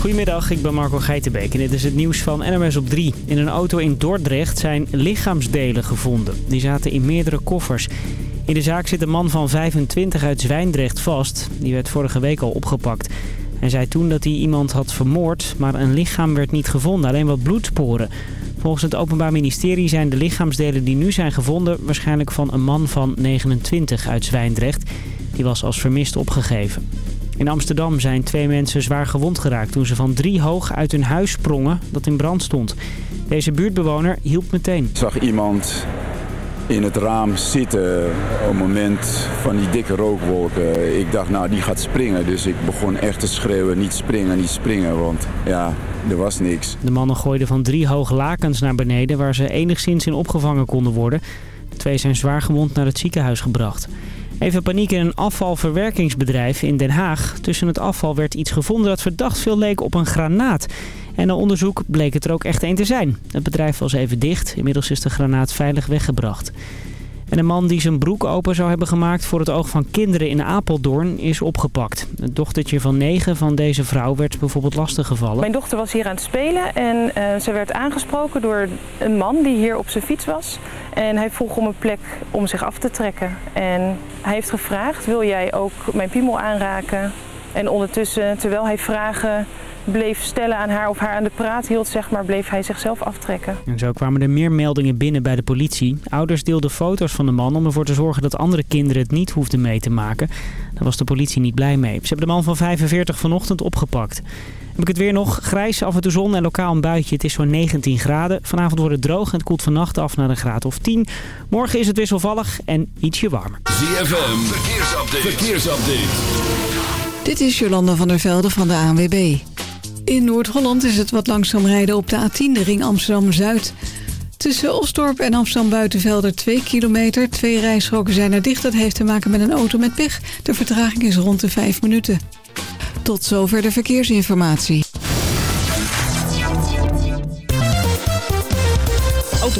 Goedemiddag, ik ben Marco Geitenbeek en dit is het nieuws van NMS op 3. In een auto in Dordrecht zijn lichaamsdelen gevonden. Die zaten in meerdere koffers. In de zaak zit een man van 25 uit Zwijndrecht vast. Die werd vorige week al opgepakt. Hij zei toen dat hij iemand had vermoord, maar een lichaam werd niet gevonden. Alleen wat bloedsporen. Volgens het Openbaar Ministerie zijn de lichaamsdelen die nu zijn gevonden... waarschijnlijk van een man van 29 uit Zwijndrecht. Die was als vermist opgegeven. In Amsterdam zijn twee mensen zwaar gewond geraakt toen ze van drie hoog uit hun huis sprongen dat in brand stond. Deze buurtbewoner hielp meteen. Ik zag iemand in het raam zitten op het moment van die dikke rookwolken. Ik dacht, nou, die gaat springen. Dus ik begon echt te schreeuwen, niet springen, niet springen. Want ja, er was niks. De mannen gooiden van drie hoog lakens naar beneden waar ze enigszins in opgevangen konden worden. De twee zijn zwaar gewond naar het ziekenhuis gebracht. Even paniek in een afvalverwerkingsbedrijf in Den Haag. Tussen het afval werd iets gevonden dat verdacht veel leek op een granaat. En na onderzoek bleek het er ook echt een te zijn. Het bedrijf was even dicht. Inmiddels is de granaat veilig weggebracht. En een man die zijn broek open zou hebben gemaakt voor het oog van kinderen in Apeldoorn is opgepakt. Het dochtertje van negen van deze vrouw werd bijvoorbeeld lastiggevallen. Mijn dochter was hier aan het spelen en uh, ze werd aangesproken door een man die hier op zijn fiets was. En hij vroeg om een plek om zich af te trekken. En hij heeft gevraagd, wil jij ook mijn piemel aanraken? En ondertussen, terwijl hij vragen bleef stellen aan haar of haar aan de praat hield, zeg maar, bleef hij zichzelf aftrekken. En zo kwamen er meer meldingen binnen bij de politie. Ouders deelden foto's van de man om ervoor te zorgen dat andere kinderen het niet hoefden mee te maken. Daar was de politie niet blij mee. Ze hebben de man van 45 vanochtend opgepakt. Heb ik het weer nog. Grijs, af en toe zon en lokaal een buitje. Het is zo'n 19 graden. Vanavond wordt het droog en het koelt vannacht af naar een graad of 10. Morgen is het wisselvallig en ietsje warmer. ZFM, verkeersupdate. verkeersupdate. Dit is Jolanda van der Velde van de ANWB. In Noord-Holland is het wat langzaam rijden op de A10, de ring Amsterdam-Zuid. Tussen Osdorp en Amsterdam-Buitenvelder 2 kilometer. Twee rijstroken zijn er dicht. Dat heeft te maken met een auto met pech. De vertraging is rond de 5 minuten. Tot zover de verkeersinformatie.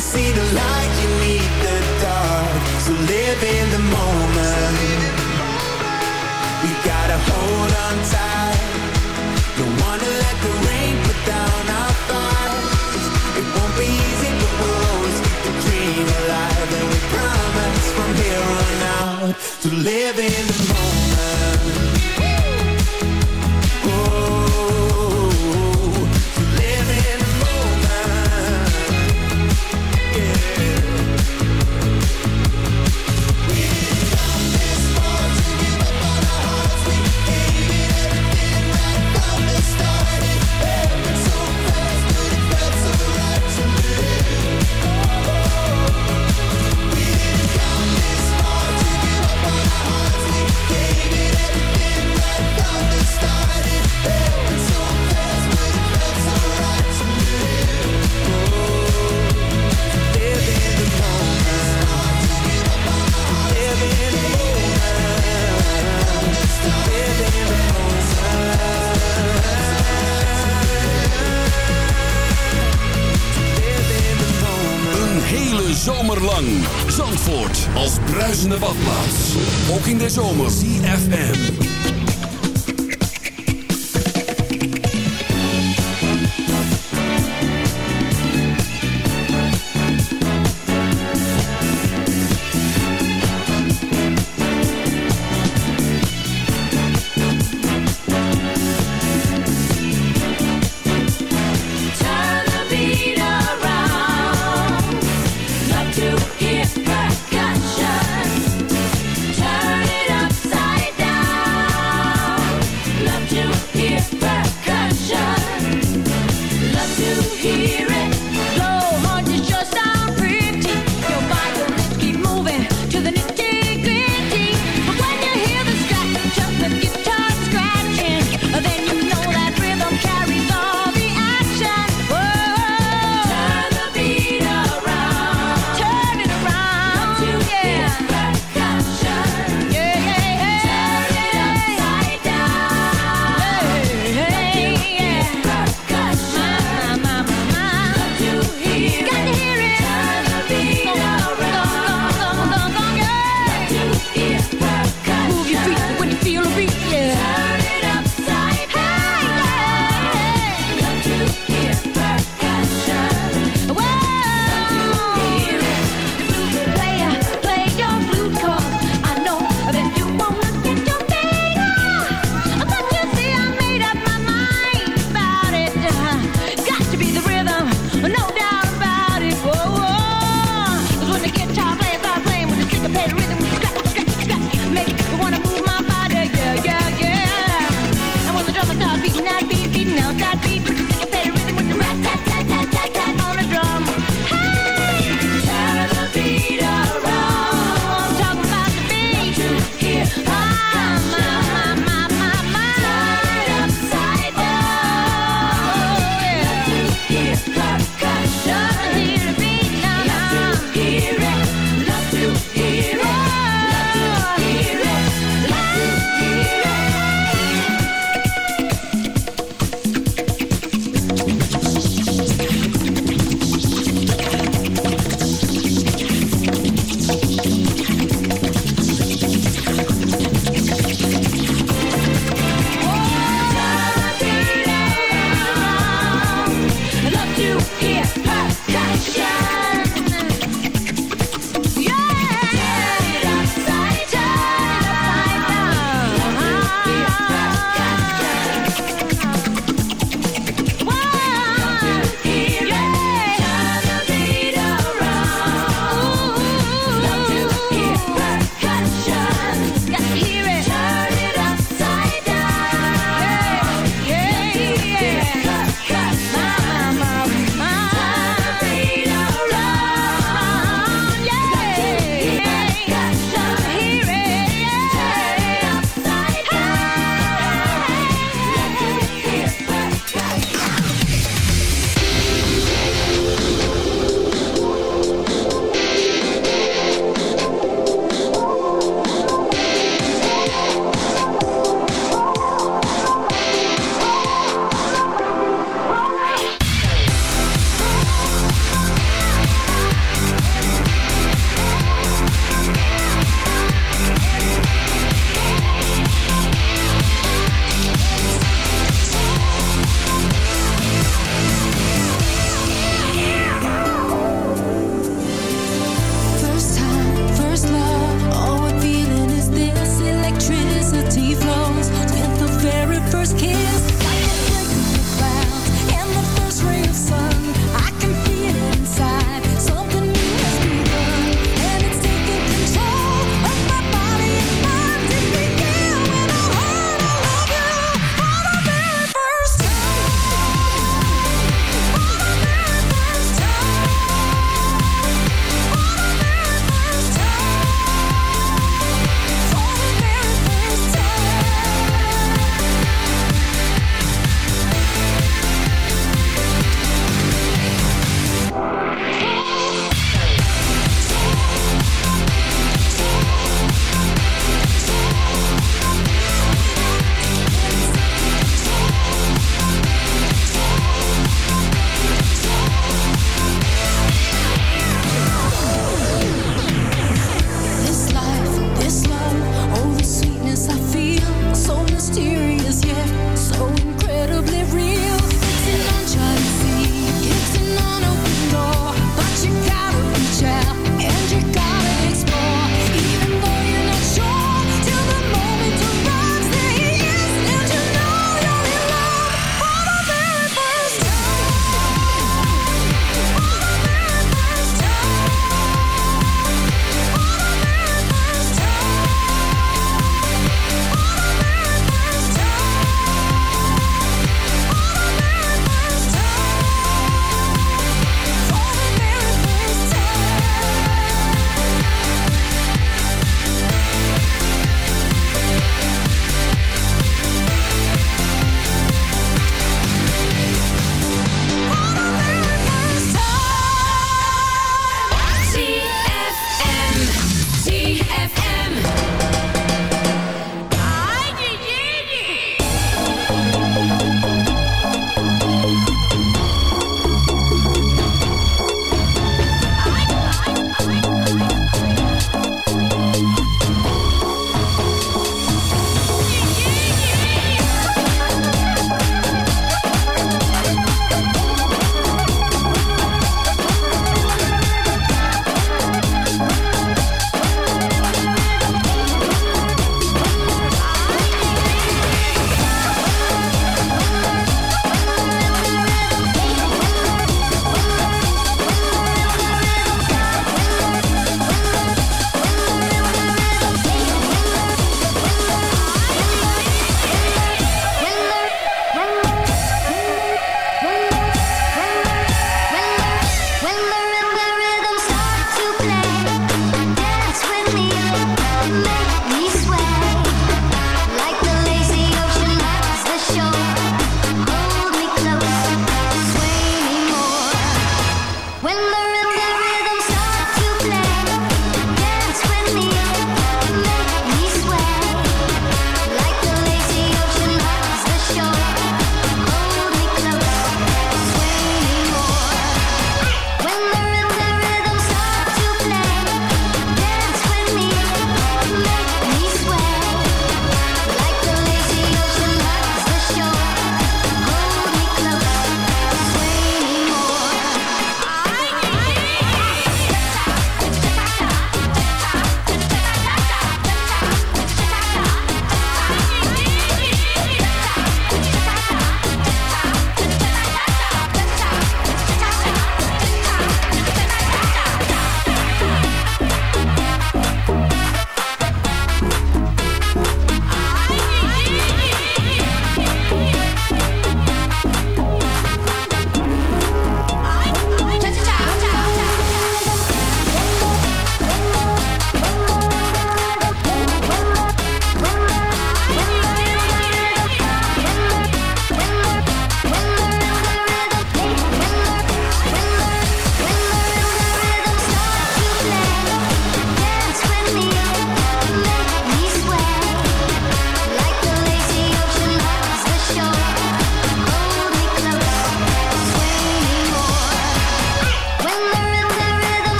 see the light, you need the dark. So live in the moment. We gotta hold on tight. Don't wanna let the rain put down our fights. It won't be easy, but we'll always keep the dream alive. And we promise from here on out to live in the moment.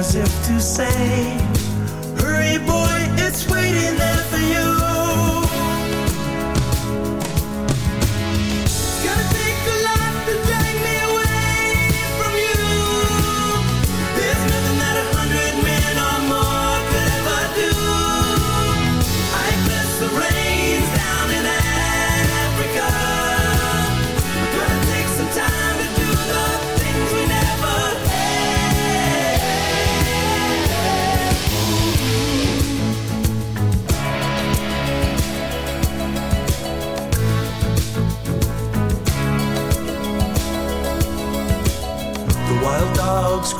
as if to say, Hurry, boy, it's waiting there for you.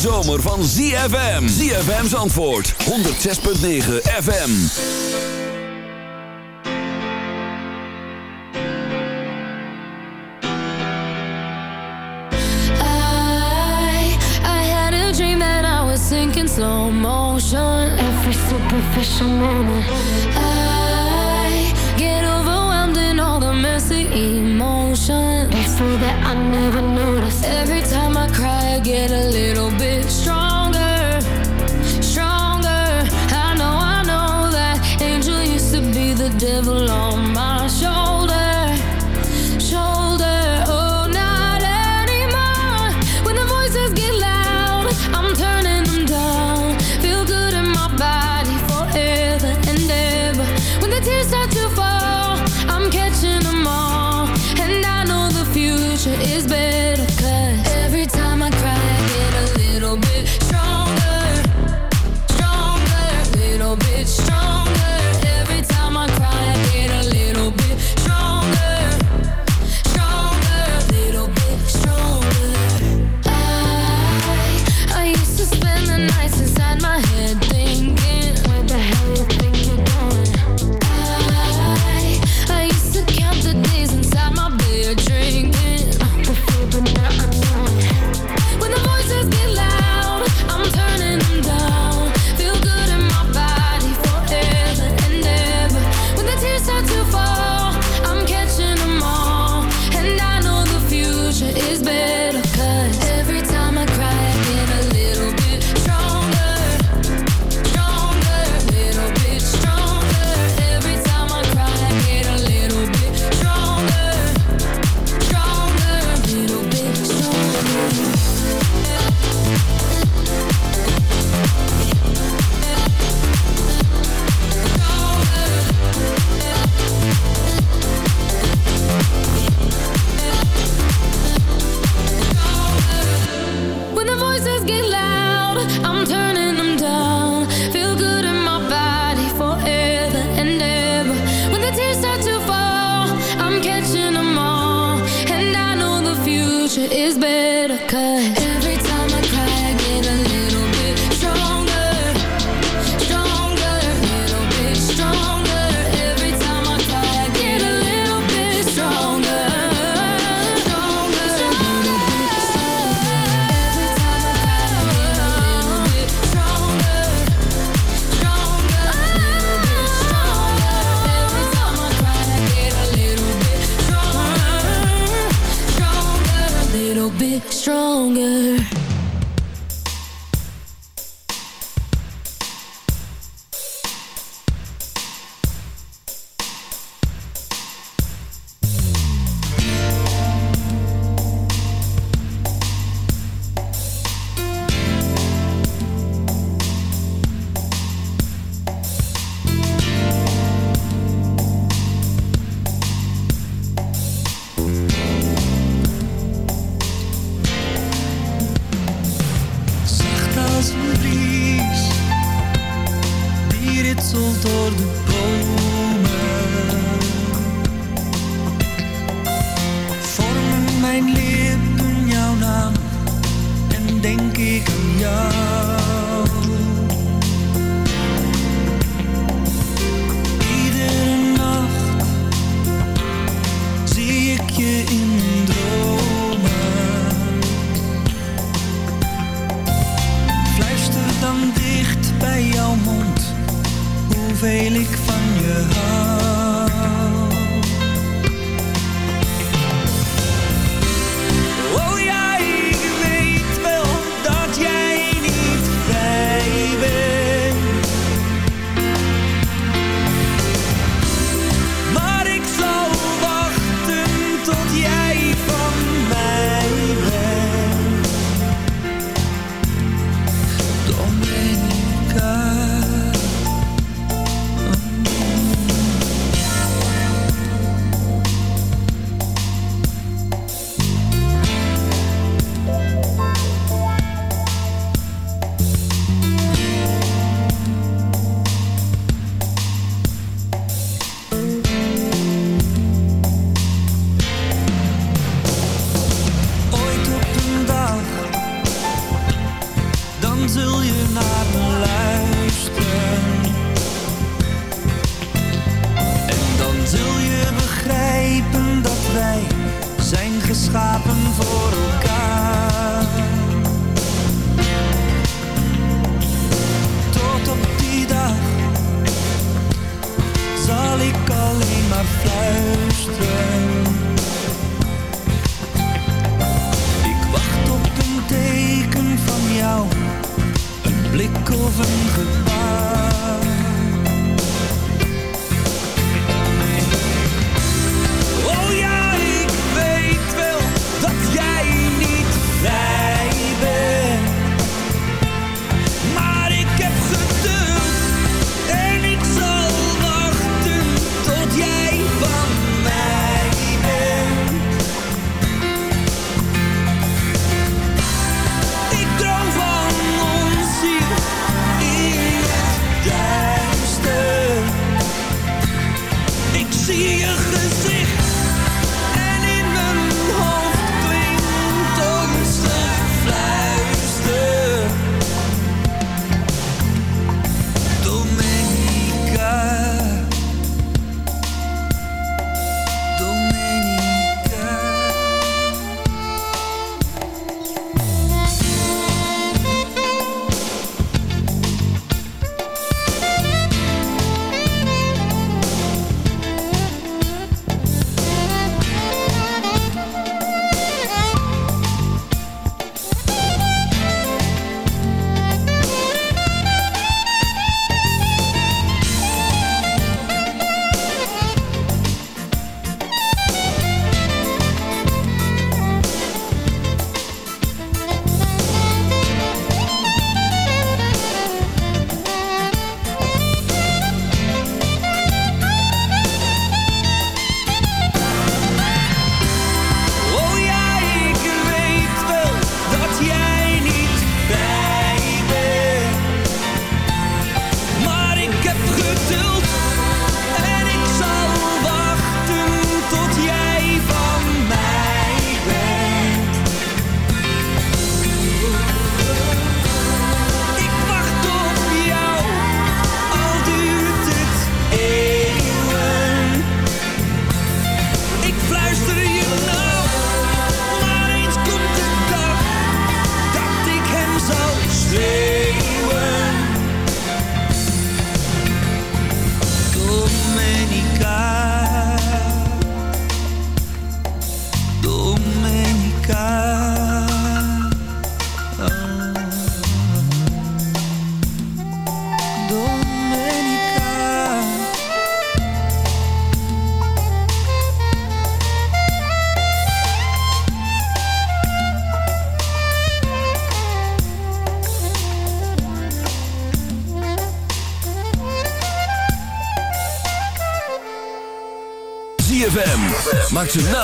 zomer van ZFM. ZFM's antwoord. 106.9 FM. I, I had a dream that I was sinking slow motion. Every superficial moment. I get overwhelmed in all the messy emotions. It's so that I never noticed. Every time I cry, I get a little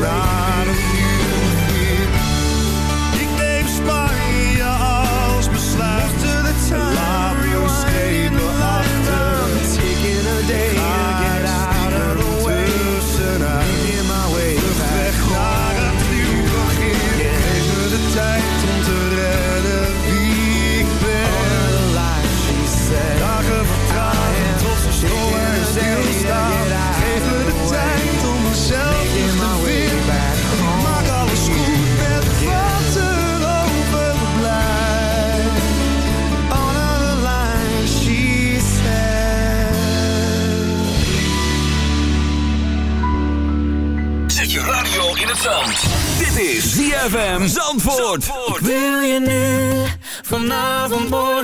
vlucht weg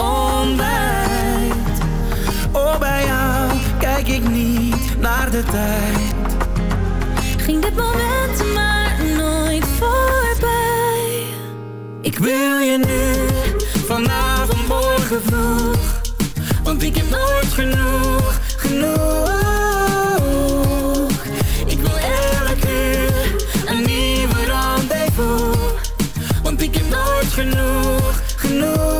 ontbijt. Oh, bij jou kijk ik niet naar de tijd. Ging dit moment maar nooit voorbij. Ik wil je nu, vanavond, morgen vroeg. Want ik heb nooit genoeg, genoeg. Ik wil elke uur een nieuwe rendezvous. Want ik heb nooit genoeg, genoeg.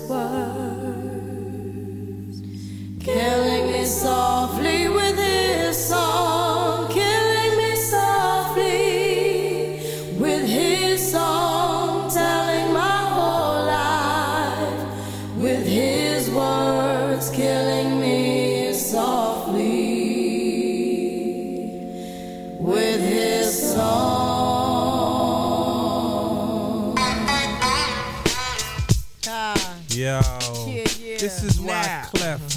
words, killing.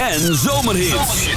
En zomerhits.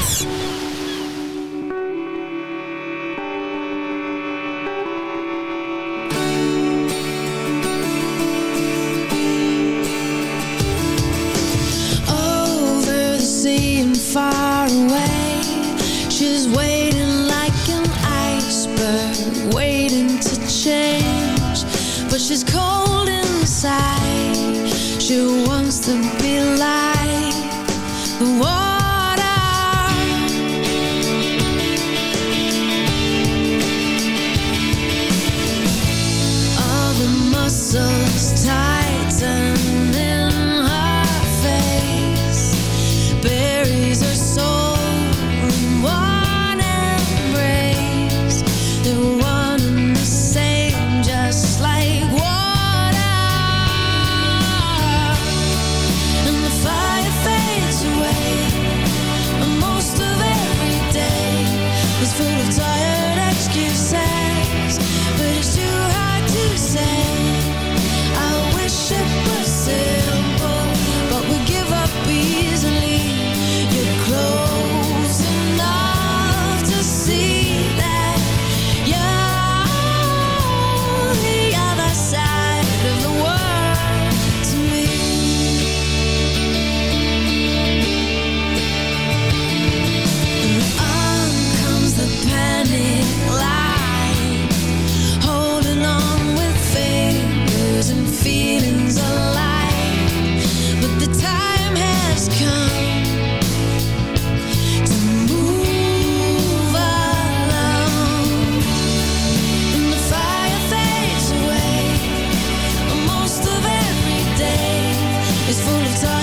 Full of tired